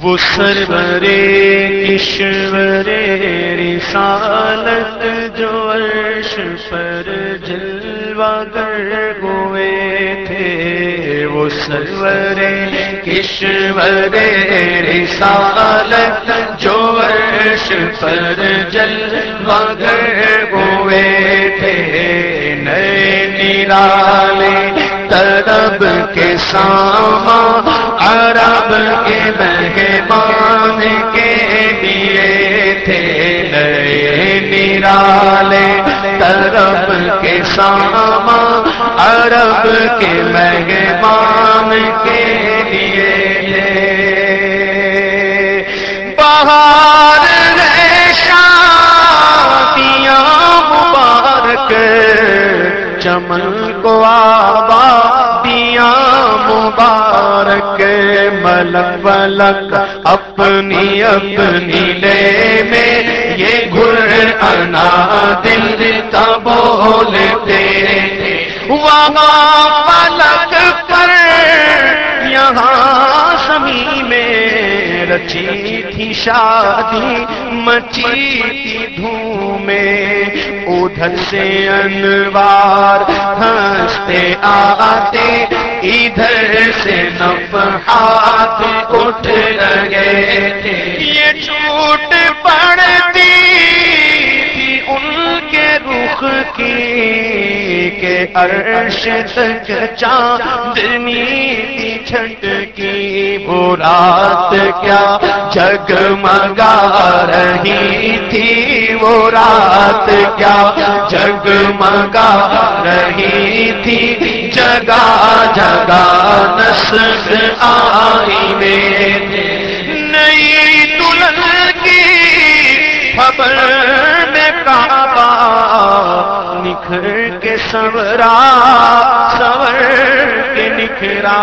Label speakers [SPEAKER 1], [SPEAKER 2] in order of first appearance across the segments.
[SPEAKER 1] وہ سرورے کشورے رسالت جو عرش پر جلوہ گر ہوئے تھے۔ وہ سرورے کشورے رسالت جو عرش پر جلوہ گر ہوئے تھے۔ نئے نرالے طرب کے ساما عرب کے مہمان کے لیے تھے نئے نرالے طرب کے ساما عرب کے مہمان کے لیے تھے۔ بہار شادیاں مبارک، چمن کو آبادیاں ملک ملک اپنی اپنی لے میں یہ گر انا دل کا بولتے وہاں پلک پر یہاں سمی میں رچی تھی شادی مچی تھی دھومے۔ ادھر سے انوار ہنستے آتے، ادھر سے نفحات اٹھ لگے تھے۔ یہ چھوٹ پڑتی تھی ان کے رخ کی کہ عرش تک چاندنی تھی چھٹ کی۔ وہ رات کیا جگمگا رہی تھی؟ وہ رات کیا جگمگا رہی تھی؟ جگہ جگہ نسل آئی میں۔ نئی دلہن کی خبر نکھر کے سورا، سور کے نکھرا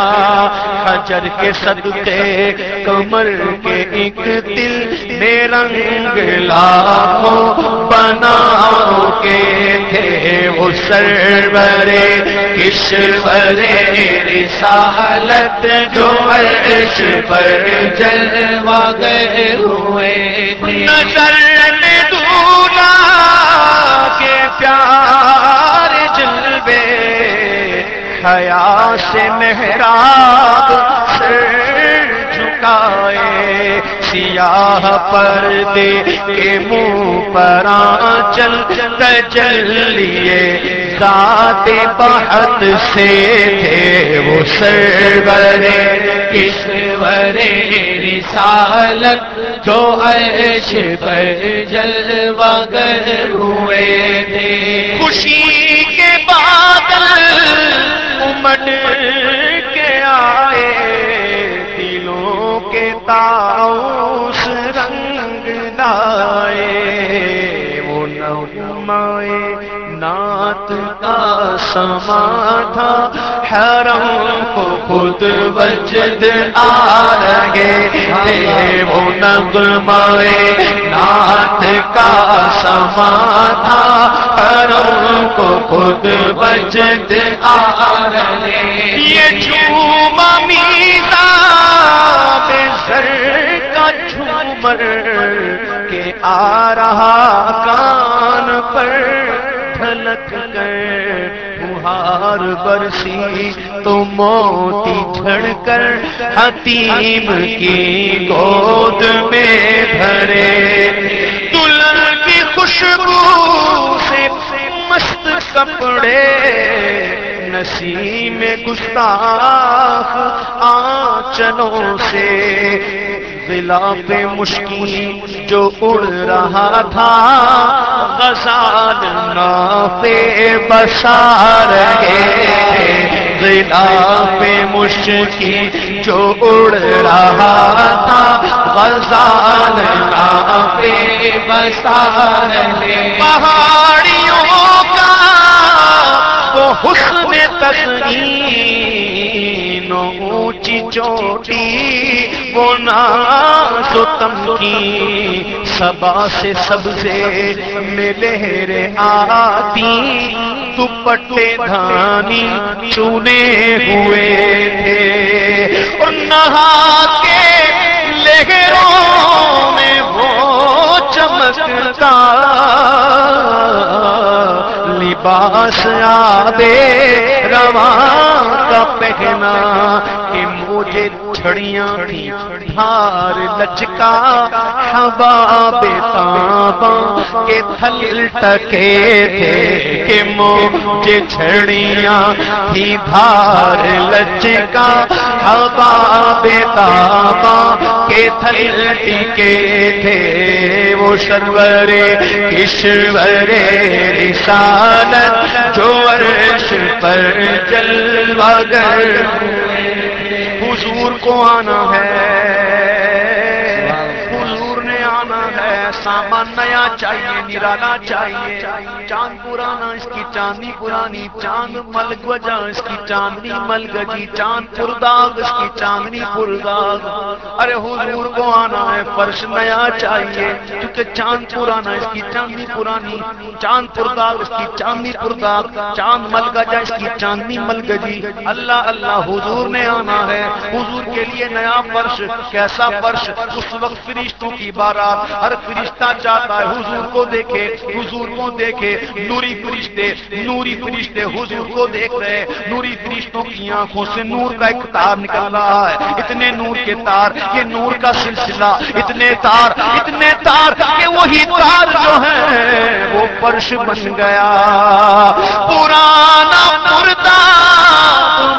[SPEAKER 1] حجر کے صدقے، کمر کے ایک دل بے رنگ لاکھوں بناؤ کے تھے۔ وہ سرورے کشورے رسالت جو عرش پر جلوہ گئے ہوئے نظر میں دولا کے پیار حیا سے محراب سر جھکائے سیاہ پردے کے منہ پر چل چل لیے ذات بہت سے تھے وہ سرورے۔ کشورے رسالت جو عرش پر جلوہ گر ہوئے تھے؟ خوشی پلٹ کے آئے دلوں کے تاؤس رنگ لائے۔ نعت کا سما تھا، حرم کو خود وجد آ رہے تھے۔ وہ نغمائے نعت کا سما تھا، حرم کو خود وجد آ رہے یہ جھوما میزا بے سر کا جھومر کے آ رہا کان پر۔ بہار برسی تو موتی جھڑ کر حتیم کی گود میں بھرے۔ دلہن کی خوشبو سے مست کپڑے، نسیم گستاخ آنچلوں سے غلاف مشکل جو اڑ رہا تھا، غزال نافے بسا رہے غلاف مشکل جو اڑ رہا تھا، غزال نافے بسا رہے پہاڑیوں کا وہ حسن تسلیم، اونچی چوٹی سنا تم کی سبا سے سب سے میرے آتی تو پٹے دھانی چنے ہوئے تھے۔ اور نہا کے لہروں میں وہ چمکتا، لباس آدے رواں کا پہنا کہ مجھے چھڑیاں تھی لچکا ہوا بے تابا کے تھل ٹکے تھے کہ مجھے چھڑیاں تھی دھار لچکا ہوا بے تابا کے تھل ٹکے تھے۔ وہ شرور کشور رسالت جو عرش پر جلوہ گر حضور کو آنا ہے۔ سامان نیا چاہیے نرالا چاہیے۔ چاند پرانا اس کی چاندنی پرانی، چاند ملک وجہ اس کی چاندنی ملک جی۔ چاند پرداغ اس کی چاندنی پرداغ ارے حضور کو آنا ہے، فرش نیا چاہیے۔ کیونکہ چاند پرانا اس کی چاندنی پرانی چاند پرداغ اس کی چاندنی پرداغ چاند ملک جا اس کی چاندنی ملک جی۔ اللہ اللہ حضور نے آنا ہے۔ حضور کے لیے نیا فرش، کیسا فرش؟ اس وقت فرشتوں کی بارات، ہر فرشت فرشتہ چاہتا ہے، حضور کو دیکھے، حضور کو دیکھے، نوری فرشتے نوری فرشتے حضور کو دیکھ رہے نوری فرشتوں کی آنکھوں سے نور کا ایک تار نکل رہا ہے۔ اتنے نور کے تار، یہ نور کا سلسلہ، اتنے تار اتنے تار کہ وہی تار جو ہے، وہ فرش بن گیا۔ پرانا مردہ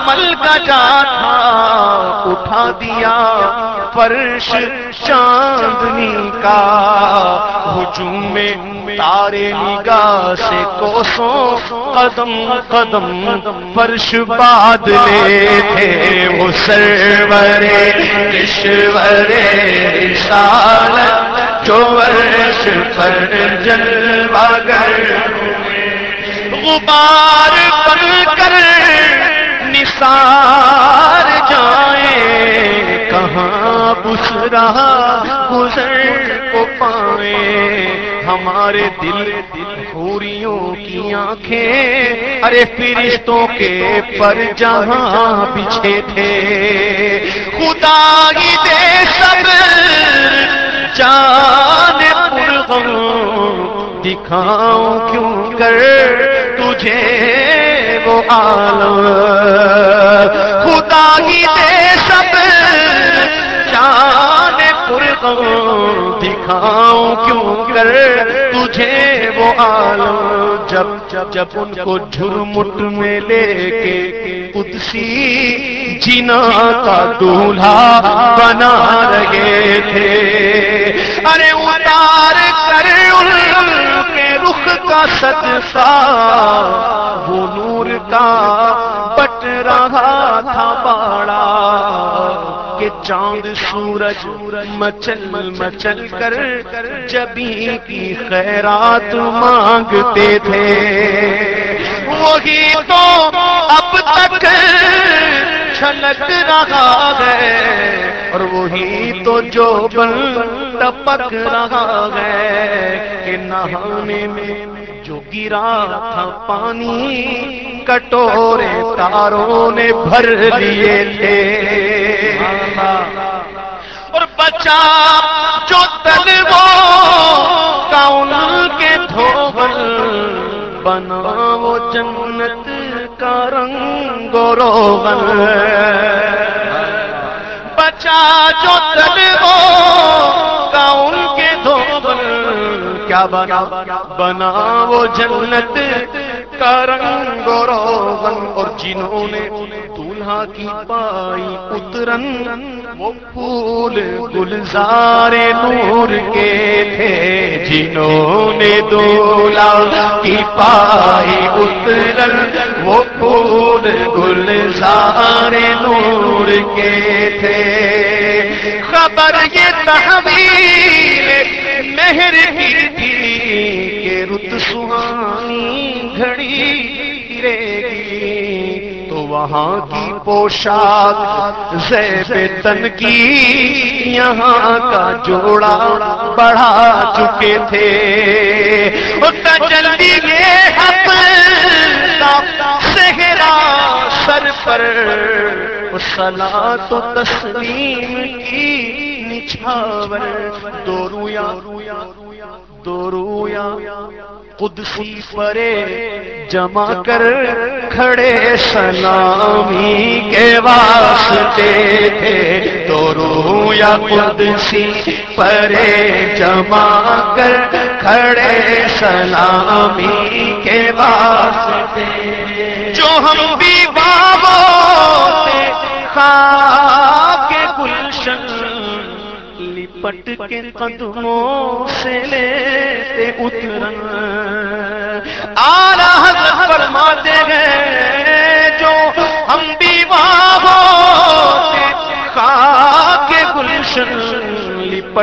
[SPEAKER 1] مل کا جا تھا، اٹھا دیا۔ فرش چاندنی کا ہجوم میں تارے نگاہ سے کوسوں قدم قدم فرش بادلے تھے وہ سرور اشور رسالت جو ورش پر جلوہ گر غبار بن کر نثار جائیں کہاں بس رہا گزر کو پائیں ہمارے دل دل خوریوں کی آنکھیں۔ ارے فرشتوں کے پر جہاں بچھے تھے۔ خدا ہی دے سب جان پرغم دکھاؤں کیوں کر تجھے وہ عالم؟ خدا ہی دے سب پر دکھاؤں کیوں کر تجھے وہ عالم؟ جب جب جب ان کو جھرمٹ میں لے کے قدسی جنا کا دولہا بنا رہے تھے۔ ارے اتار کر ان کے رخ کا صدقہ وہ نور کا بٹ رہا تھا باڑا۔ کہ چاند سورج مچل مچل کر جبھی کی خیرات مانگتے تھے۔ وہی تو اب تک چھلک رہا ہے اور وہی تو جو بن ٹپک رہا ہے کہ نہانے میں گرا تھا پانی، کٹورے تاروں نے بھر لیے تھے۔ اور بچا جو تل وہ کے دھوبل بنا، وہ جنت کا رنگ روغن۔ بچا جو تل کیا بنا بنا وہ جنت کا رنگ روغن اور جنہوں نے دولہا کی پائی اترن وہ پھول گلزار نور کے تھے، جنہوں نے دولہا کی پائی اترن وہ پھول گلزار نور کے تھے۔ خبر یہ تحویل مہر کی تھی وہاں کی پوشاک، زیب تن کی یہاں کا جوڑا بڑھا چکے تھے۔ جلدی یہ حق سہرا سر پر۔ سلا تو تسلیم کی نچھاور۔ دو رویا رویا رویا دو رویا قدسی پرے جمع کر کھڑے سلامی کے واسطے تھے۔ دو رویا قدسی پرے جمع کر کھڑے سلامی کے واسطے۔ جو ہم بھی بابو کے گلشن پٹ کے قدموں سے لیتے اترن۔ آلہ حضرت فرماتے ہیں، جو ہم بھی ہوتے خاک گلشن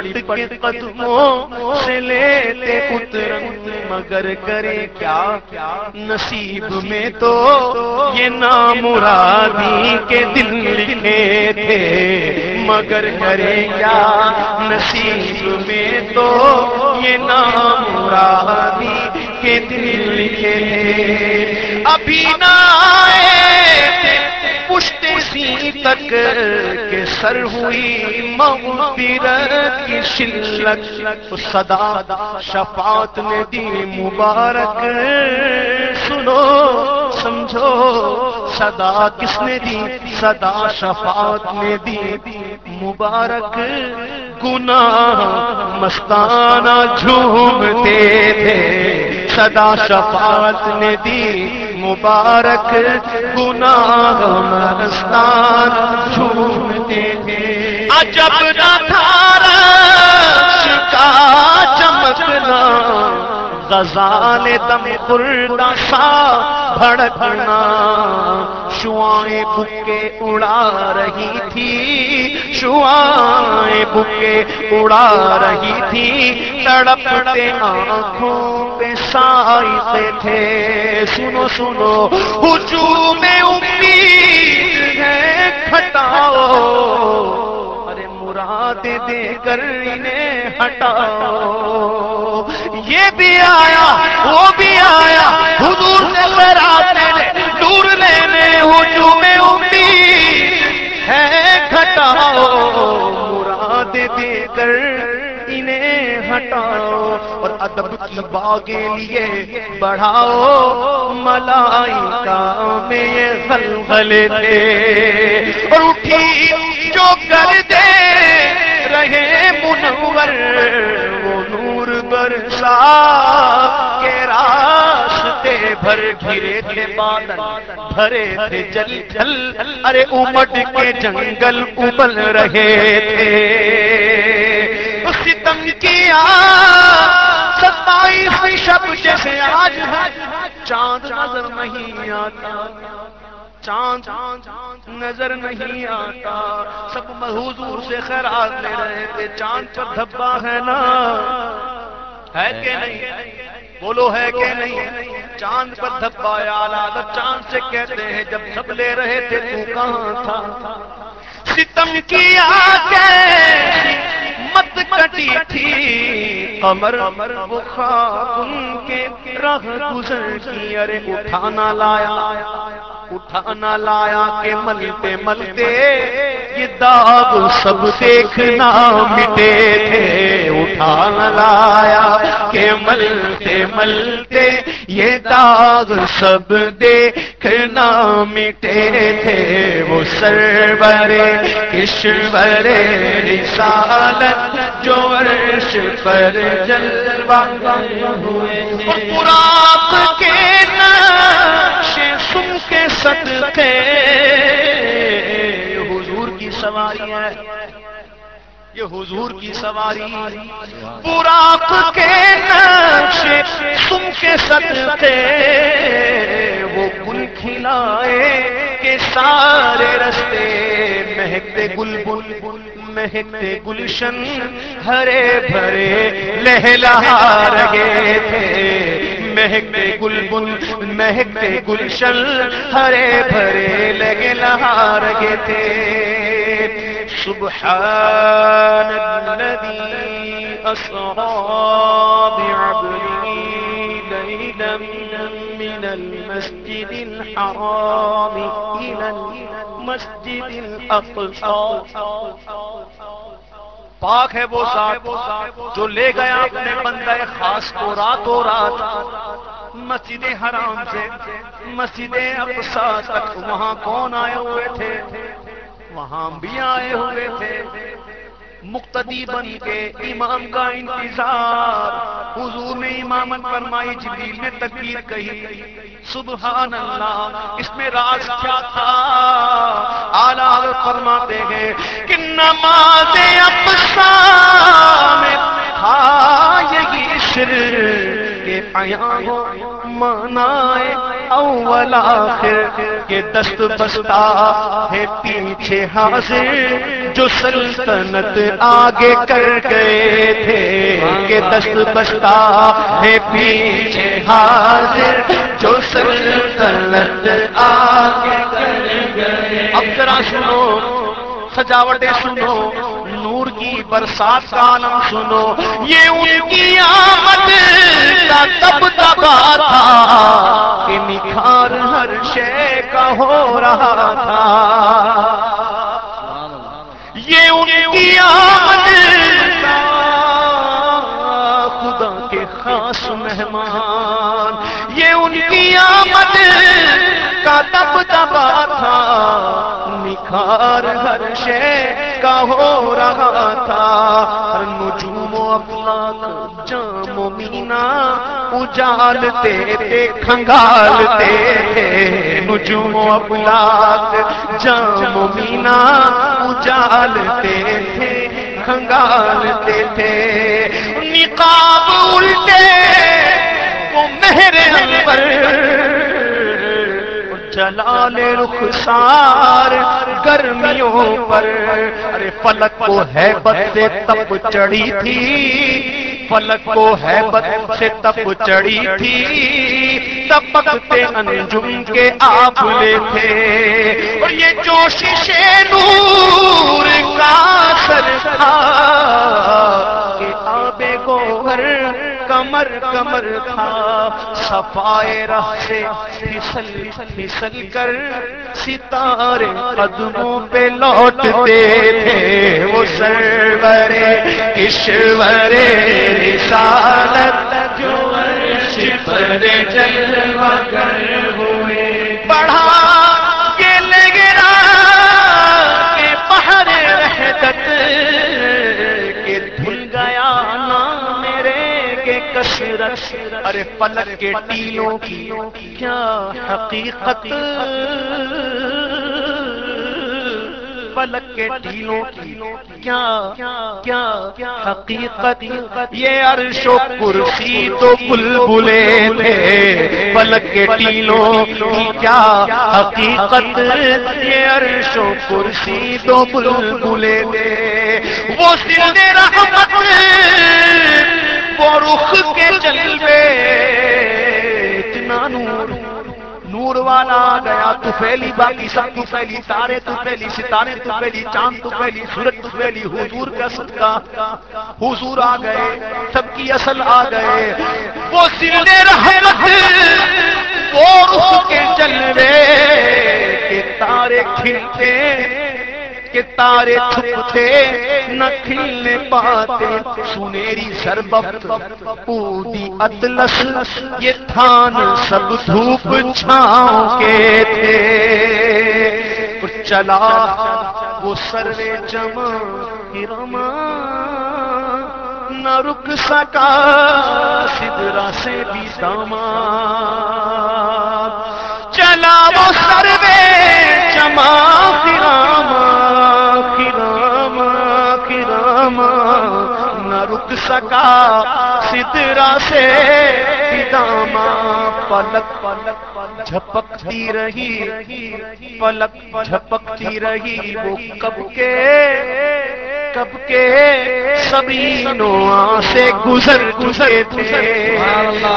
[SPEAKER 1] لپٹ کے قدموں سے لیتے اترن مگر کرے کیا؟ نصیب میں تو یہ نام مرادی کے دل لکھے تھے۔ مگر کرے کیا؟ نصیب میں تو یہ نام مرادی کے دل لکھے تھے۔ ابھی نہ آئے پشت سی تک کے سر ہوئی مغفرت کی شلت صدا شفاعت نے دی مبارک۔ سنو، سمجھو، صدا کس نے دی؟ صدا شفاعت نے دی مبارک۔ گناہ مستانہ جھومتے تھے۔ صدا شفاعت نے دی مبارک، گناہ مستان جھومتے تھے عجب نہ تھا کا چمکنا غزال دم خوردہ سا بھڑکنا۔ شوائیں بکے اڑا رہی تھی شوائیں بکے اڑا رہی تھی، تڑپتے آنکھوں پہ سائے تھے۔ سنو سنو، ہجوم امید ہے، کھٹاؤ۔ مراد دے کر انہیں ہٹاؤ۔ یہ بھی آیا، وہ بھی آیا، حضور سے خیرات لینے دور لینے، ہجوم کر انہیں ہٹاؤ اور ادب کی باغیں لیے بڑھاؤ۔ ملائی کا میں یہ غلغلے تھے اور اٹھی جو کر دے رہے منور، وہ نور برسا کے راستے بھر گھرے تھے بادل، بھرے تھے جل جل۔ ارے امٹ کے جنگل ابل رہے تھے۔ کیا۔ ستائیس شب جیسے آج ہے۔ چاند نظر نہیں آتا۔ چاند نظر نہیں آتا۔ سب حضور سے خیرات لے رہے تھے۔ چاند پر دھبا ہے نا۔ ہے کہ نہیں؟ بولو ہے کہ نہیں؟ چاند پر دھبا یا چاند سے کہتے ہیں، جب سب لے رہے تھے تو کہاں تھا؟ ستم کیا مت کٹی تھی۔ امر امر ان کے رہ گزر کی۔ ارے اٹھانا لایا اٹھانا لایا کہ ملتے ملتے یہ داغ سب دیکھنا مٹے تھے۔ اٹھانا لایا کہ ملتے ملتے یہ داغ سب دیکھنا مٹے تھے۔ وہ سرور، کشور، رسالت جو عرش پر جلوہ ہوئے ہیں۔ پورا کے نقش سن کے صدقے۔ یہ حضور کی سواری ہے۔ یہ حضور کی سواری۔ پورا کے نقش سن کے صدقے۔ وہ گل کھلائے کہ سارے رستے مہکتے گل بل مہکتے گلشن ہرے بھرے لہلا رہے تھے۔ مہکتے گل بل مہکتے گلشن ہرے بھرے لگے لہار گے تھے۔ سبحان الذي أسرى بعبده ليلا من المسجد الحرام إلى المسجد الأقصى پاک ہے وہ ذات جو لے گیا اپنے بندہ خاص کو رات و رات۔ مسجد حرام سے مسجد اقصا تک وہاں کون آئے ہوئے تھے؟ وہاں بھی آئے ہوئے تھے۔ مقتدی بن کے امام کا انتظار۔ حضور نے امامت فرمائی، جبریل نے تکبیر کہی سبحان اللہ اس میں راز کیا تھا؟ آلہ فرماتے ہیں کہ نماز افسا میں تھا یہی شر کے آیا ہو منائے اول آخر کے دست بستا ہے پیچھے حاضر۔ جو سلطنت آگے کر گئے تھے کہ دست بستا ہے پیچھے حاضر۔ جو سلطنت آگے کر گئے۔ اب ذرا سنو، سجاوٹیں سنو۔ نور کی برسات کا عالم سنو۔ یہ ان کی آمد کا تب دبا تھا کہ نکھار ہر شے کا ہو رہا تھا۔ یہ ان کی آمد خدا کے خاص مہمان۔ یہ ان کی آمد کا تب دبا تھا، نکھار ہر شے کا ہو رہا تھا۔ ہر نجوم و افلاق جام و مینا اجالتے تھے، کھنگالتے تھے۔ نجوم و افلاق جام و مینا اجالتے تھے، کھنگالتے تھے۔ نقاب الٹے، وہ مہر انور جلال رخسار گرمیوں پر۔ ارے فلک کو ہے سے تب چڑھی تھی۔ فلک کو ہے سے تب چڑھی تھی۔ تبکتے انجم کے آپ لے تھے۔ اور یہ جوش نور کا سر تھا کہ آبے گوہر کمر کمر تھا، صفائے رہ سے پھسل پھسل کر ستارے قدموں پہ لوٹتے تھے۔ وہ سرور کشور رسالت جو عرش پر جلوہ کر کشرت ارے پلک کے ٹیلوں کی، کیا حقیقت؟ پلک کے ٹیلوں کی، کیا کیا حقیقت؟ یہ عرش و کرسی تو بل بلے تھے، پلک کے ٹیلوں کی کیا حقیقت؟ یہ عرش و کرسی تو بل بلے تھے، وہ سل رحمت رخ کے جلوے اتنا نور نور والا آ گیا، تو پھیلی باقی سب، تو پھیلی تارے، تو پھیلی ستارے، تو پھیلی چاند، تو پھیلی سورج، تو پھیلی حضور کا صدقہ۔ حضور آ گئے، سب کی اصل آ گئے۔ وہ سلے رحمت وہ رخ کے جلوے کے تارے کھلتے کہ تارے چھپتے نہ کھلنے پاتے سنیری سربت پودی اطلس، یہ تھان سب دھوپ چھاؤں کے تھے چلا وہ سروے جمع رما نہ رک سکا سدرا سے بھی داما چلا وہ سروے جمع راما سکا، سدرا سے داما پلک پلک پلک جھپکتی رہی، پلک جھپکتی رہی وہ کب کے کب کے سبھی نو سے گزر گزر تھے۔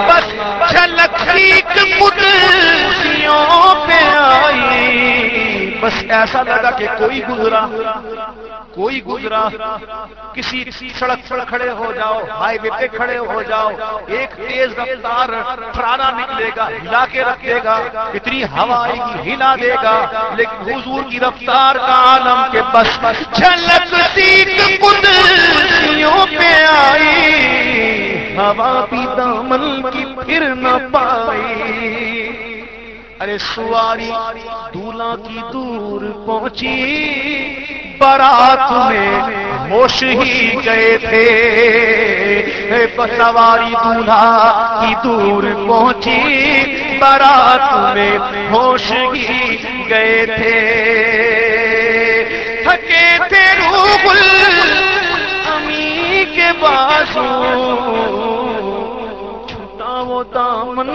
[SPEAKER 1] بس جھلک پہ آئی۔ بس ایسا لگا کہ کوئی گزرا کوئی گزرا۔ کسی سڑک پر کھڑے ہو جاؤ، ہائی وے پہ کھڑے ہو جاؤ۔ ایک تیز رفتار فرارا نکلے گا، ہلا کے رکھ دے گا۔ اتنی ہوا آئے گی، ہلا دے گا۔ لیکن حضور کی رفتار کا عالم کے بس بس جھلک پہ آئی۔ ہوا بھی دامن کی پھر نہ پائی۔ ارے سواری دولہ کی دور پہنچی برات میں ہوش ہی گئے تھے۔ سواری دولہا کی دور پہنچی برات میں ہوش ہی گئے تھے۔ تھکے تھے روبل امی کے بازو چھوٹا وہ دامن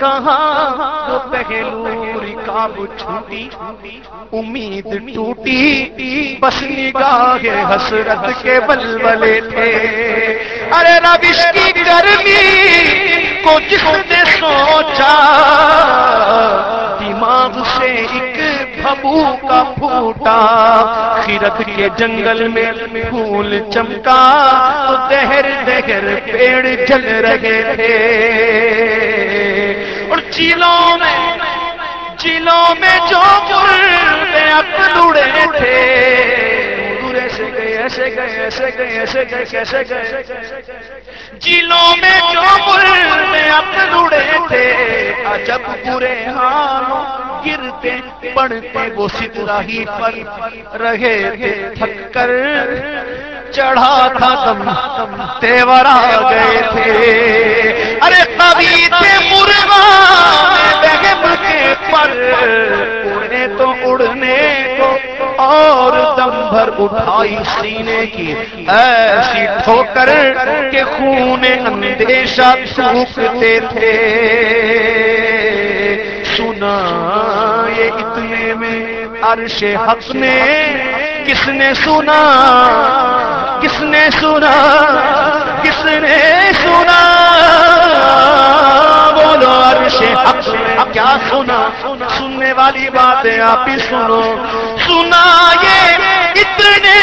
[SPEAKER 1] کہاں پہلو رکاب چھوٹی، امید ٹوٹی، بس نگاہ حسرت کے بلبلے تھے۔ ارے روش کی گرمی کو جس نے سوچا، دماغ سے ایک بھبو کا پھوٹا۔ خیرت کے جنگل میں پھول چمکا، تو دہر دہر پیڑ جل رہے تھے۔ اور میں چیلوں میں جو اکڑے تھے ایسے گئے ایسے گئے ایسے گئے ایسے گئے کیسے گئے۔ جیلوں میں جو مل میں اکڑے تھے عجب برے ہاں گرتے پڑتے وہ ستراہی پر رہے تھے تھک کر چڑھا تھا تم تیور آ گئے تھے۔ ارے کبھی تھے مرغا کے پر اڑنے تو اڑنے کو اور دم بھر اٹھائی سینے کی۔ ایسی ٹھوکر کے خون اندیشہ سوکھتے تھے۔ سنا یہ اتنے میں عرش حق نے کس نے سنا؟ کس نے سنا؟ کس نے سنا؟ بولو عرش حق کیا سنا؟ سننے والی باتیں آپ ہی سنو۔ سنا یہ اتنے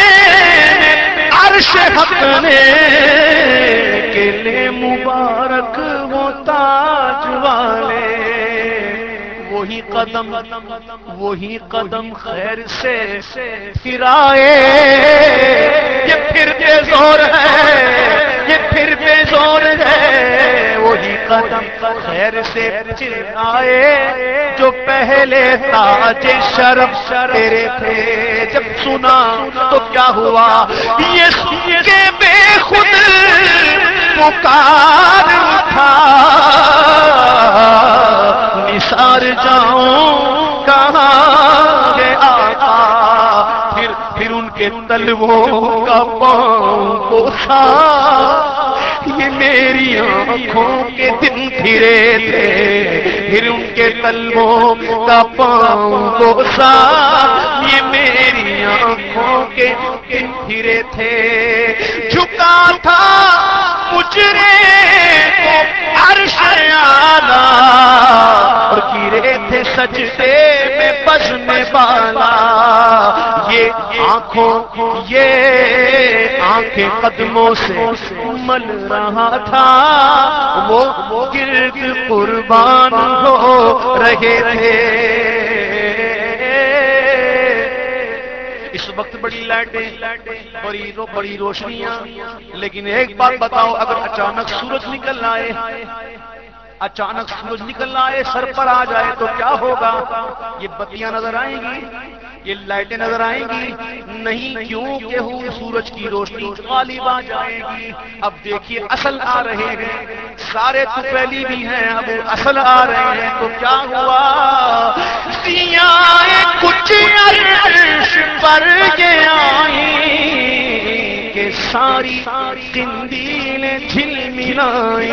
[SPEAKER 1] عرش حق نے کے لے مبارک وہ تاج والے۔ وہی قدم وہی قدم خیر سے پھرائے یہ پھر بے زور ہے، یہ پھر بے زور ہے۔ وہی قدم خیر سے آئے۔ جو پہلے تاج شرف تیرے تھے، جب سنا تو کیا ہوا؟ یہ سن کے بے خود پکار تھا نثار جاؤں، کہاں گے آقا؟ پھر پھر ان کے تلووں کا پاؤں پوسا۔ یہ میری آنکھوں کے دن پھرے تھے۔ پھر ان کے تلووں کا پاؤں پوسا۔ یہ میری آنکھوں کے دن پھرے تھے۔ جھکا تھا مجرے۔ عرش آنا اور گرے تھے سجدے میں بجنے والا۔ یہ آنکھوں، یہ آنکھیں قدموں سے مل رہا تھا۔ وہ گرد قربان ہو رہے تھے۔ بڑی لائٹیں بڑی بڑی روشنیاں۔ لیکن ایک بات بتاؤ، اگر اچانک سورج نکل آئے، اچانک سورج نکل آئے، سر پر آ جائے تو کیا ہوگا؟ یہ بتیاں نظر آئیں گی، یہ لائٹیں نظر آئیں گی۔ نہیں، کیوں کہ سورج کی روشنی غالب آ جائے گی۔ اب دیکھیے، اصل آ رہے ہیں۔ سارے تو پہلی بھی ہیں، اب اصل آ رہے ہیں۔ تو کیا ہوا؟ کچھ عرش پر یہ آئی کہ ساری زندگی جھل ملائی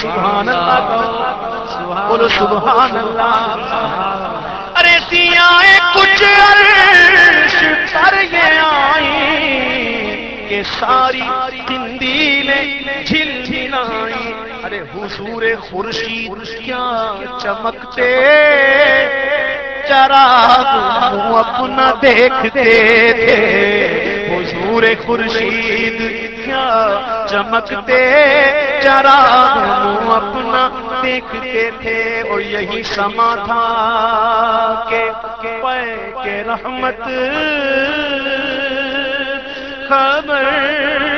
[SPEAKER 1] سبحان اللہ۔ بولو سبحان اللہ۔ ارے دیا کچھ عرش پر یہ آئی کہ ساری تندیلیں جھل جھلائی ارے حضور خورشید کیا چمکتے چراغ اپنا دیکھتے تھے؟ حضور خورشید کیا چمکتے چراغ اپنا دیکھتے تھے؟ اور یہی سما تھا کہ کے رحمت خبر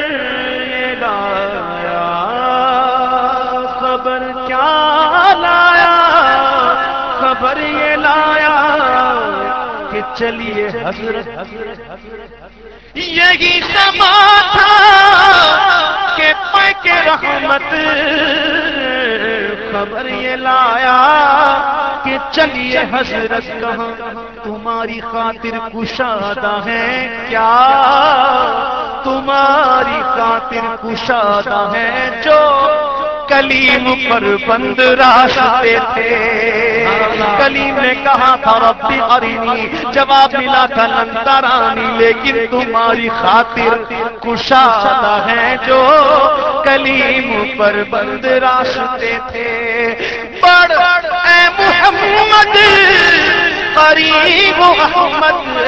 [SPEAKER 1] خبر یہ لایا کہ چلیے حضرت۔ یہی سما تھا کہ کے رحمت خبر یہ لایا کہ چلیے حضرت کہاں۔ تمہاری خاطر کشادہ ہے کیا؟ تمہاری خاطر کشادہ ہے جو کلیم پر بند راستے تھے۔ کلیم نے کہا تھا، ربی ارینی جواب ملا تھا لنترانی لیکن تمہاری خاطر کشادہ ہے جو کلیم پر بند راستے تھے۔ بڑ اے محمد، قریب احمد،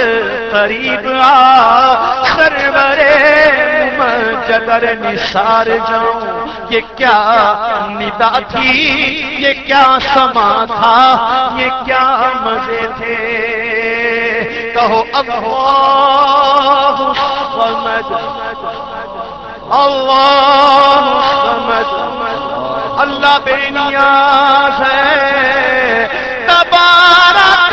[SPEAKER 1] قریب آ سرورے جگر نثار جاؤں۔ یہ کیا ندا تھی؟ یہ کیا سما تھا؟ یہ کیا مزے تھے؟ کہو اللہ سمجھ اللہ سمجھ اللہ بے نیاز ہے، تبارک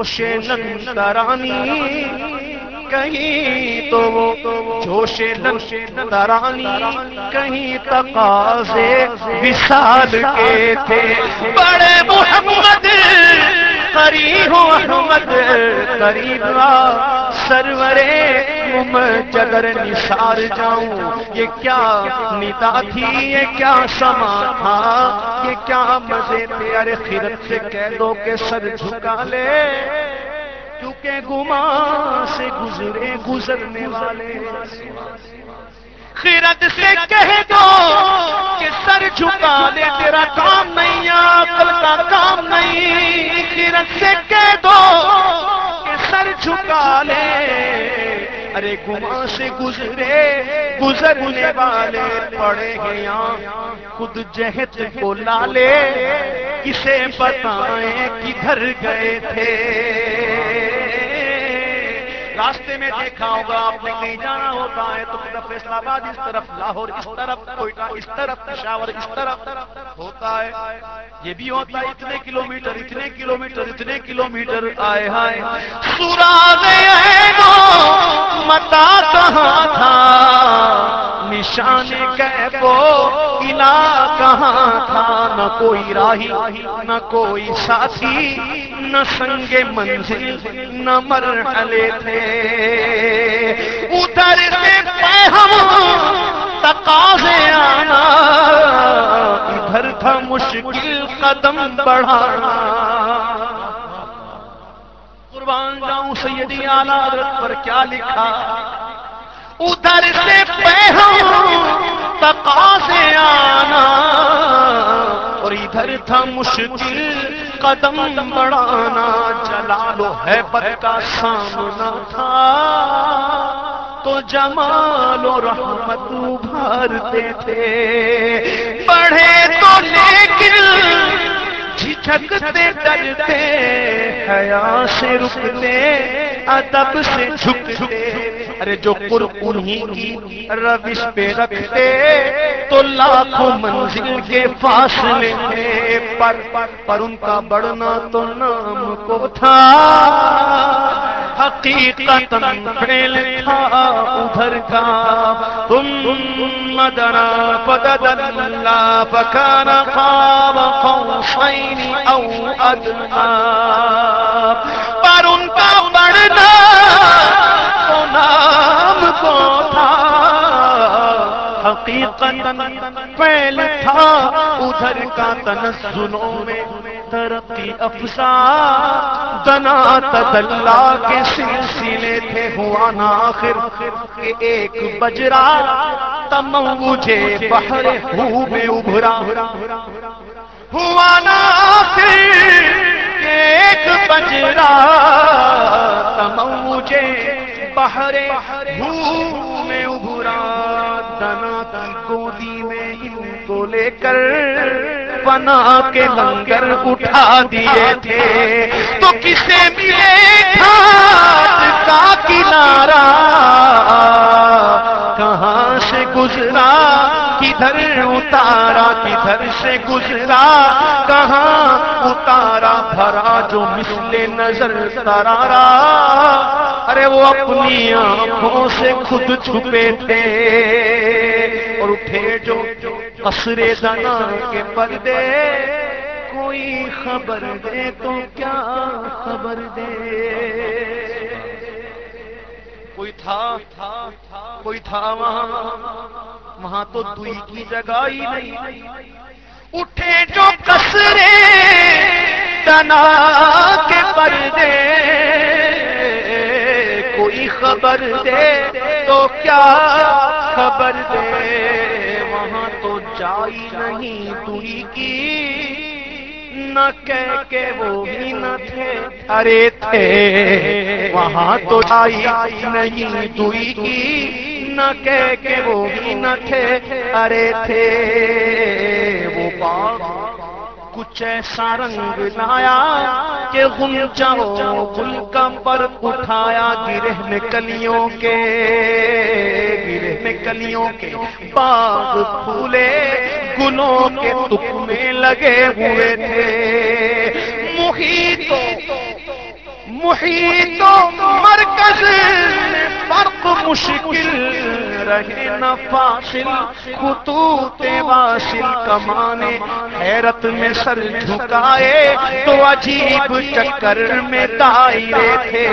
[SPEAKER 1] جوش نندرانی کہیں تو وہ جوش نندرانی کہیں تقاضے وصال کے تھے۔ بڑے محمد، قریب احمد قریب سرورے جگر نثار جاؤں۔ یہ کیا ندا تھی؟ یہ کیا سما تھا؟ یہ کیا مزے تھے ارے خیرت سے کہہ دو کہ سر جھکا لے؟ کیونکہ گما سے گزرے، گزرنے والے۔ خیرت سے کہہ دو کہ سر جھکا دے تیرا کام نہیں، عقل کا کام نہیں۔ خیرت سے کہہ دو کہ سر جھکا لے۔ ارے گما سے گزرے، گزرنے والے پڑے گے یہاں۔ خود جہت کو لالے، کسے بتائیں کدھر گئے تھے؟ راستے میں دیکھا ہوگا، آپ نے کہیں جانا ہوتا ہے تو طرف فیصلہ آباد اس طرف، لاہور اس طرف، کوئٹہ اس طرف، پشاور اس طرف۔ ہوتا ہے، یہ بھی ہوتا ہے، اتنے کلومیٹر اتنے کلومیٹر اتنے کلومیٹر، آئے ہائے۔ سوراج متا کہاں تھا؟ نشان کو قلعہ کہاں تھا؟ نہ کوئی راہی، نہ کوئی ساتھی، نہ سنگ منزل، نہ مرحلے تھے۔ ادھر سے ہم تقاضے آنا، ادھر تھا مشکل قدم بڑھانا۔ قربان جاؤں سیدی آلہ پر کیا لکھا؟ ادھر سے تقاضے آنا اور ادھر تھا مشکل قدم بڑھانا جلالو ہے بد کا سامنا تھا۔ تو جمال و رحمت ابھرتے تھے۔ بڑھے تو لیکن جھجکتے ڈرتے حیا سے رکتے، ادب سے جھکتے ارے جو پر انہیں کی روش پہ رکھتے، تو لاکھوں منزل کے فاصلے پر پر ان کا بڑھنا تو نام کو تھا۔ حقیقت پھیل تھا ادھر کا۔ تم مدنا پدد اللہ پکانا خواب قوسین او ادنا۔ پر ان کا بڑھنا تو نام کو تھا۔ حقیقت پہل تھا ادھر کا تنزلوں میں۔ ترقی افزا دنا تدلا کے سلسلے تھے ہوا نا آخر ایک بجرا تم مجھے بہر ہو میں ابھرا ہوا نا آخر ایک بجرا تم مجھے بہر ہو میں ابھرا دنا کی گودی میں ان کو لے کر بنا کے لنگر اٹھا دیے تھے۔ تو کسے ملے گھاٹ کا کنارا کہاں سے گزرا؟ کدھر اتارا؟ کدھر سے گزرا؟ کہاں اتارا؟ بھرا جو مثل نظر ترارا۔ ارے وہ اپنی آنکھوں سے خود چھپے تھے۔ اور اٹھے جو قصر دنا کے پردے، کوئی خبر دے تو کیا خبر دے؟ کوئی تھا کوئی تھا وہاں وہاں تو دوئی کی جگہ ہی نہیں۔ اٹھے جو کسرے تنا کے پردے، کوئی خبر دے تو کیا خبر دے، وہاں تو جائی نہیں دوئی کی۔ نہ کہہ کے وہ بھی نہ تھے۔ ارے تھے، وہاں تو آئی نہیں دوئی کی۔ نہ کہہ کے وہ بھی نہ تھے۔ ارے تھے، وہ باغ کچھ ایسا رنگ لایا کہ گم گل کا پر اٹھایا گرہ میں کلیوں کے، گرہ میں کلیوں کے باغ پھولے گلوں کے تکمے لگے ہوئے تھے۔ محیط محیط مرکز، فرق مشکل، رہے نہ فاصل خطوط واصل، کمانے، حیرت میں سر جھکائے، تو عجیب چکر میں دائرے تھے۔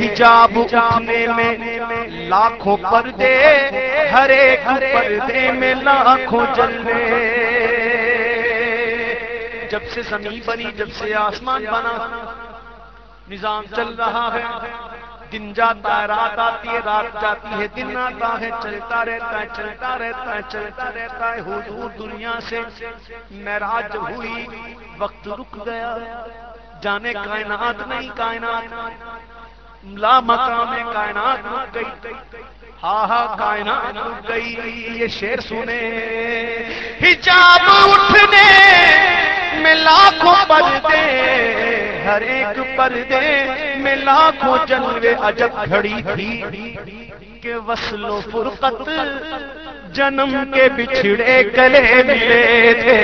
[SPEAKER 1] حجاب اٹھنے میں لاکھوں پردے، ہر ایک پردے میں لاکھوں جلوے۔ جب سے زمین بنی، جب سے آسمان بنا، نظام چل رہا ہے۔ دن جاتا ہے، رات آتی ہے، رات جاتی ہے۔ دن آتا ہے، چلتا رہتا ہے، چلتا رہتا ہے، چلتا رہتا ہے۔ حضور دنیا سے معراج ہوئی، وقت رک گیا۔ جانے کائنات نہیں، کائنات لا مقام کائنات رک گئی۔ ہاں ہاں کائنات رک گئی۔ یہ شیر سنے حجاب اٹھنے۔ میں لاکھوں پردے، ہر ایک پردے میں لاکھوں جلوے عجب گھڑی تھی کہ وصل و فرقت جنم کے بچھڑے گلے ملے تھے۔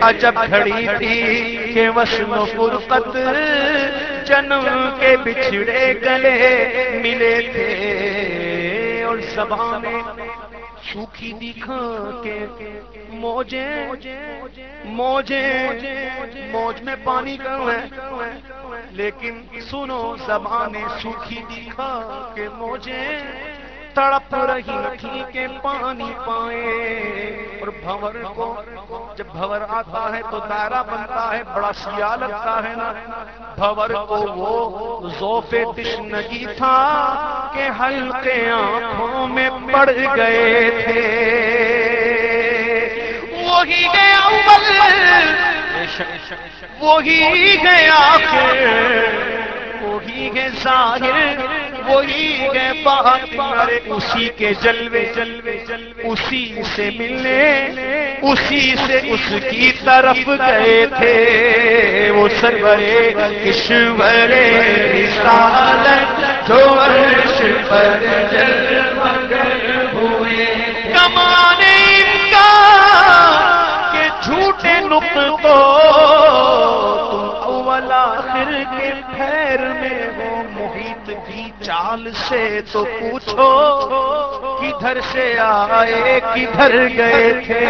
[SPEAKER 1] عجب گھڑی تھی کہ وصل و فرقت جنم کے بچھڑے گلے ملے تھے۔ اور زبانیں سوکھی دکھا کے موجے موجے موج میں پانی کروں ہے۔ لیکن سنو زبانیں سوکھی دکھا کے موجے تڑپ رہی تھی کہ پانی پائے اور بھور کو جب بھور آتا ہے تو دائرہ بنتا ہے، بڑا سیاہ لگتا ہے نا۔ بھور کو وہ زوف تشنگی تھا کے ہلکے آنکھوں میں پڑ گئے تھے۔ وہی گیا وہی گیا وہی گئے ظاہر۔ وہی گئے بات ارے اسی کے جلوے جلوے جلوے اسی سے ملنے، اسی سے اس کی طرف گئے تھے۔ وہ سرورے کشور رسالت جو عرش پر جلوہ ہوئے۔ کمانے کا کہ جھوٹے نقطوں تم اول آخر کے پھیر میں ہو۔ کی چال سے تو پوچھو کدھر سے آئے، کدھر گئے تھے؟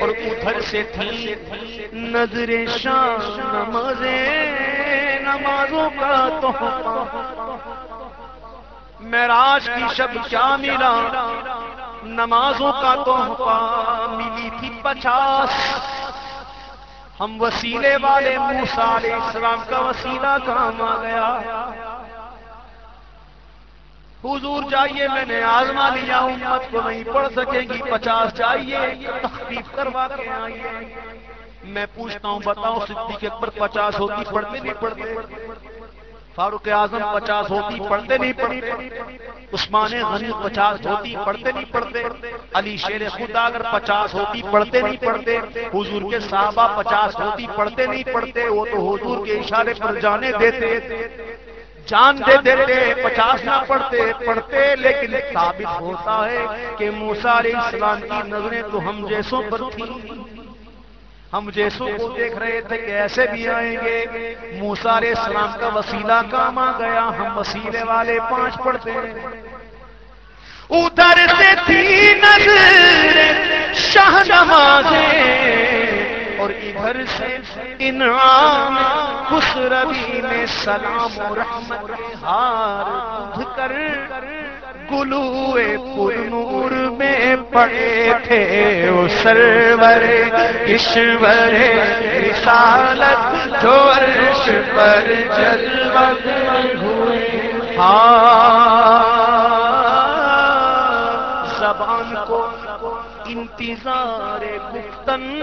[SPEAKER 1] اور ادھر سے تھی؟ نظر شام نمازیں، نمازوں کا تو معراج کی شب کیا ملا؟ نمازوں کا تو ملی تھی پچاس۔ ہم وسیلے والے موسا علیہ السلام کا وسیلہ کام آ گیا؟ حضور جائیے، میں نے آزما لیا، امت کو نہیں پڑھ سکے گی، پچاس چاہیے تخفیف کروا کے آئیے۔ میں پوچھتا ہوں، بتاؤ صدیق اکبر پچاس ہوتی، پڑھتے نہیں پڑھتے؟ فاروق اعظم پچاس ہوتی، پڑھتے نہیں، پڑھتے۔ عثمان غنی پچاس ہوتی، پڑھتے نہیں، پڑھتے۔ علی شیر خدا اگر پچاس ہوتی، پڑھتے نہیں، پڑھتے۔ حضور کے صحابہ پچاس ہوتی، پڑھتے نہیں، پڑھتے۔ وہ تو حضور کے اشارے پر جانے دیتے۔ جان دے دیتے، پچاس نہ پڑھتے پڑھتے۔ لیکن ثابت ہوتا ہے کہ موسا علیہ السلام کی نظریں تو ہم جیسوں پر تھیں۔ ہم جیسوں کو دیکھ رہے تھے کہ ایسے بھی آئیں گے۔ موسا علیہ السلام کا وسیلہ کام آ گیا۔ ہم وسیلے والے پانچ پڑھتے ہیں۔ ادھر سے تھی نظر شاہ نمازیں اور ادھر سے انعام خسروی میں سلام و رحمت ہار کر گلوے پور نور میں پڑے تھے وہ سرور ایشور رسالت جو عرش پر جلوت ہوئے۔ ہاں۔ زبان کو انتظار گفتن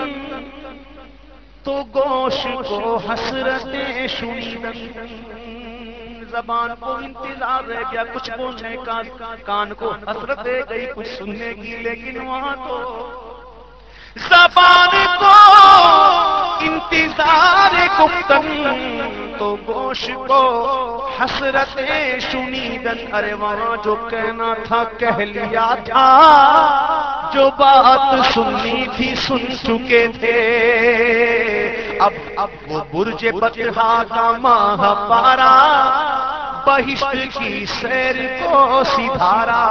[SPEAKER 1] تو گوش کو حسرتیں شنیدن۔ زبان کو انتظار رہ گیا، کچھ بولنے کا کان کو حسرت دے گئی، کچھ سننے کی، لیکن وہاں تو زبان کو انتظار گفتن، تو گوش کو حسرت شنیدن، ارے وہاں جو کہنا تھا، کہہ لیا تھا، جو بات سننی تھی، سن چکے تھے۔ اب اب وہ برج بتہا کا ماہ پارا، بہشت کی سیر کو سدھارا۔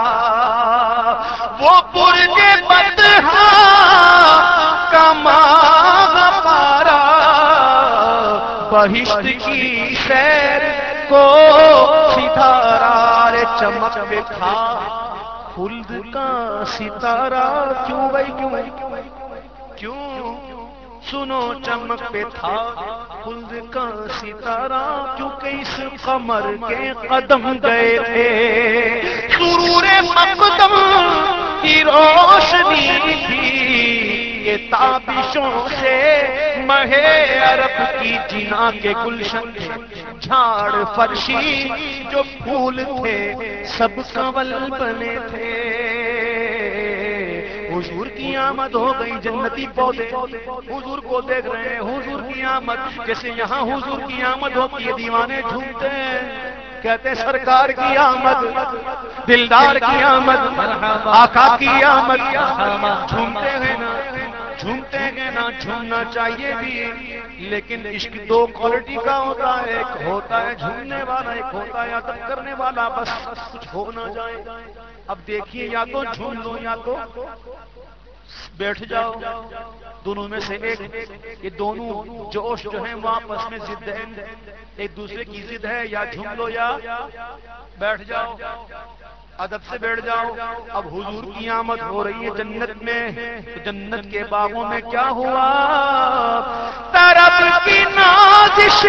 [SPEAKER 1] وہ برج بتہا کا ماہ پارا، بہشت کی سیر کو سدھارا۔ رے چمک تھا، خلد کا ستارہ، کیوں بھائی، کیوں کیوں سنو چمک پہ تھا۔ خلد کا ستارہ، کیونکہ اس قمر کے قدم گئے تھے۔ سرور مقدم کی روشنی تھی۔ یہ تابشوں سے مہے عرب کی جنا کے گلشن جھاڑ فرشی جو پھول تھے، سب کنول بنے تھے۔ حضور کی آمد ہو گئی جنتی پودے۔ حضور کو دیکھ رہے ہیں حضور کی آمد۔ جیسے یہاں حضور کی آمد ہوتی ہے، دیوانے جھومتے ہیں۔ کہتے سرکار کی آمد، دلدار کی آمد، آقا کی آمد۔ جھومتے ہیں۔ جھومتے ہیں نا جھومنا چاہیے بھی۔ لیکن عشق دو کوالٹی کا ہوتا ہے، ایک ہوتا ہے جھومنے والا، ایک ہوتا ہے ادب کرنے والا، بس کچھ ہو نہ جائے۔ اب دیکھیے، یا تو جھوم لو، یا تو بیٹھ جاؤ۔ دونوں میں سے ایک، یہ دونوں جوش جو ہیں وہ آپس میں ضد ہے ایک دوسرے کی ضد ہے، یا جھوم لو یا بیٹھ جاؤ۔ ادب سے بیٹھ جاؤ۔ اب حضور کی آمد ہو رہی ہے جنت میں۔ جنت کے باغوں میں کیا ہوا؟ طرف کی نازش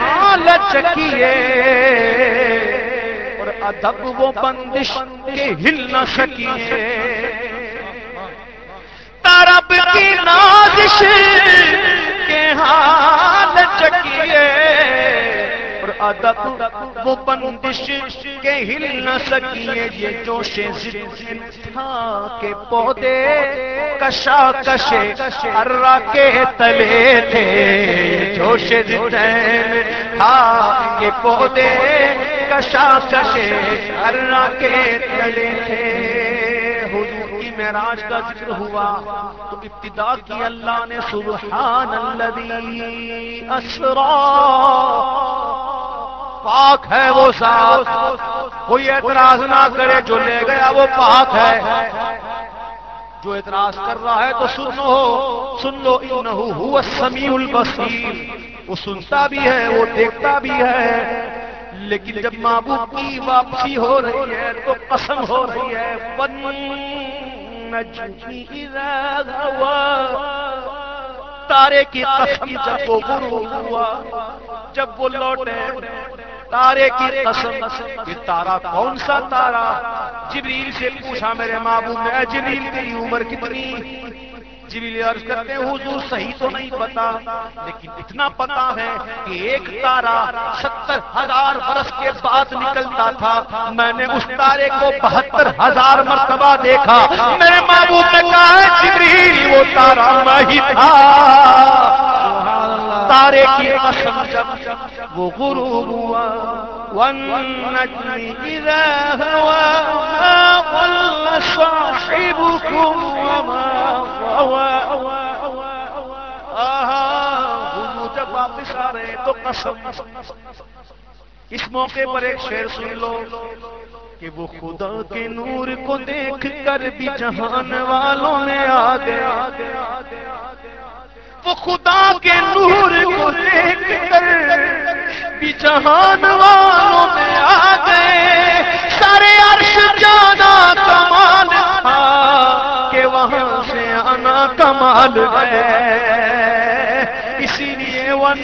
[SPEAKER 1] حالت کیے اور ادب وہ بندش کے ہل نہ سکیے۔ طرف کی نازش کے حالت چکیے ادب وہ بندش کے ہل نہ سکیے، یہ جوش تھا کے پودے کشا کشے ارا کے تلے تھے۔ جوش تھا کے پودے کشا کشے ارا کے تلے تھے۔ معراج کا ذکر ہوا۔ تو ابتدا کی اللہ نے سبحان الذی اسرا۔ پاک ہے وہ ساتھ۔ کوئی اعتراض نہ کرے جو لے گیا وہ پاک ہے۔ جو اعتراض کر رہا ہے تو سن لو۔ سن لو انہو ہوا السمیع البصیر۔ وہ سنتا بھی ہے، وہ دیکھتا بھی ہے۔ لیکن جب محبوب کی واپسی ہو رہی ہے تو قسم ہو رہی ہے۔ تارے کی قسم جب وہ غروب ہوا، جب وہ لوٹے۔ تارے کی قسم یہ تارا کون سا تارا؟ جبریل سے پوچھا میرے مابو میں جبریل کی عمر کتنی؟ جی جبریل عرض کرتے ہیں، حضور صحیح تو نہیں پتا، لیکن اتنا پتا ہے کہ ایک تارا ستر ہزار برس کے بعد نکلتا تھا۔ میں نے اس تارے کو بہتر ہزار مرتبہ دیکھا۔ میرے محبوب نے کہا ہے، جبریل، وہ تارا میں ہی تھا۔ تارے کی قسم جب وہ غروب ہوا۔ والنجم إذا هوى ما ضل صاحبكم وما جب واپس آ رہے تو قسم اس موقع پر ایک شعر سن لو کہ وہ خدا کے نور کو دیکھ کر بھی جہان والوں میں آ گیا وہ خدا کے نور کو دیکھ کر بھی جہان والوں میں آ گئے۔ سارے عرش جانا کمال تھا کہ وہاں کمال ہے۔ اسی لیے ون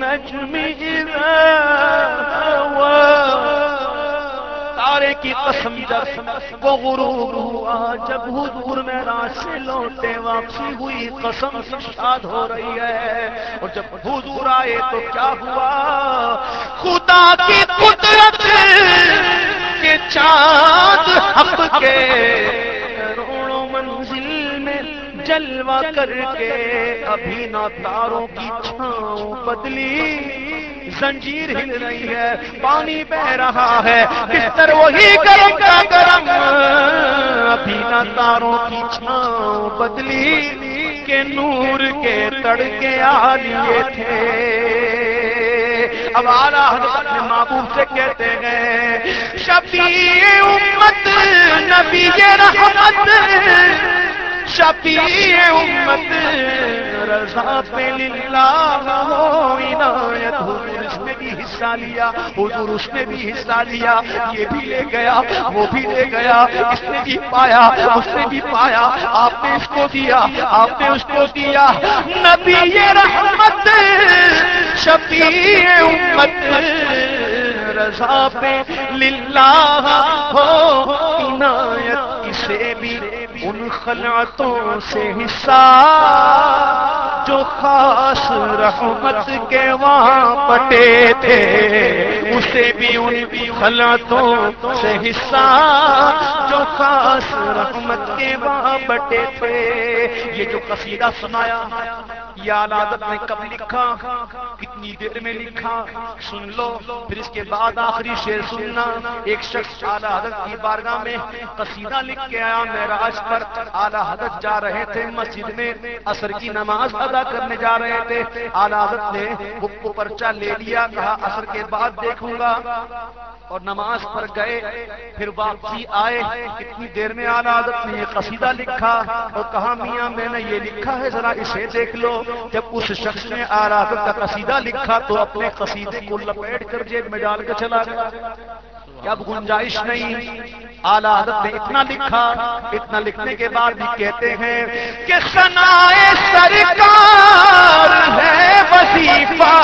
[SPEAKER 1] نجمی تارے کی قسم جب وہ غروب ہوا، جب حضور میں سے لوٹے، واپسی ہوئی، قسم شاد ہو رہی ہے۔ اور جب حضور آئے تو کیا ہوا؟ خدا کی قدرت کے چاند حق کے جلوا کر کے ابھی نہ تاروں کی چھاؤں بدلی زنجیر ہل رہی ہے پانی بہ رہا ہے بستر وہی گرم کا گرم ابھی نہ تاروں کی چھاؤں بدلی کے نور کے تڑکے آ لیے تھے۔ اب آ رہا اپنے محبوب سے کہتے ہیں شبی امت نبی رحمت۔ شبی امت، رضا پہ للہ ہو، عنایت حضور اس نے بھی حصہ لیا، حضور اس نے بھی حصہ لیا، یہ بھی لے گیا، وہ بھی لے گیا، اس نے بھی پایا، اس نے بھی پایا، آپ نے اس کو دیا، آپ نے اس کو دیا۔ نبی رحمت، شفیع امت، رضا پہ للہ ہو، عنایت ان خلعتوں سے حصہ، جو خاص رحمت کے وہاں پٹے تھے، اسے بھی ان خلعتوں سے حصہ، جو خاص رحمت کے وہاں بٹے تھے۔ یہ جو قصیدہ سنایا یا عادت نے کب لکھا؟ کتنی دیر میں لکھا؟ سن لو، پھر اس کے بعد آخری شعر سننا۔ ایک شخص اعلی حضرت کی بارگاہ میں قصیدہ لکھ کے آیا میراج پر اعلی حضرت جا رہے تھے۔ مسجد میں اثر کی نماز ادا کرنے جا رہے تھے۔ اعلی حضرت نے بک کو پرچہ لے لیا، کہا اثر کے بعد دیکھوں گا۔ اور نماز پر گئے، پھر واپسی آئے۔ کتنی دیر میں اعلی حضرت نے یہ قصیدہ لکھا اور کہا، میاں، میں نے یہ لکھا ہے، ذرا اسے دیکھ لو۔ جب اس شخص نے اعلی کا قصیدہ لکھا تو اپنے قصیدے کو لپیٹ کر جیب میں ڈال کے چلا گیا۔ اب گنجائش نہیں اعلی حضرت نے اتنا لکھا، اتنا لکھنے کے بعد بھی کہتے ہیں کہ سنائے سرکار ہے، وظیفہ۔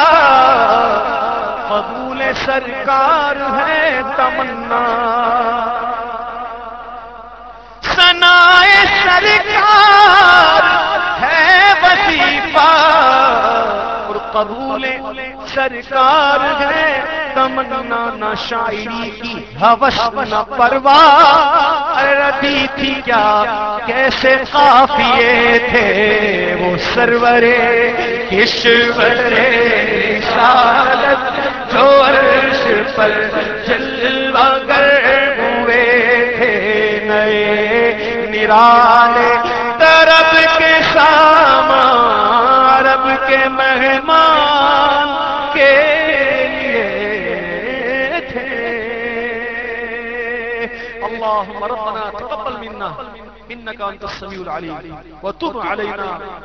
[SPEAKER 1] قبول سرکار ہے، تمنا۔ سنائے سرکار ہے وظیفہ اور قبول سرکار ہے، تمنا نہ شاعری کی حوث نہ پرواہ۔ ردی تھی کیا، کیسے قافیے تھے وہ سرورے کشور رسالت جو عرش پر جلوہ گر ہوئے تھے، نئے نرالے طرب اللهم ربنا تقبل منا انك انت السميع العليم. وتب علينا.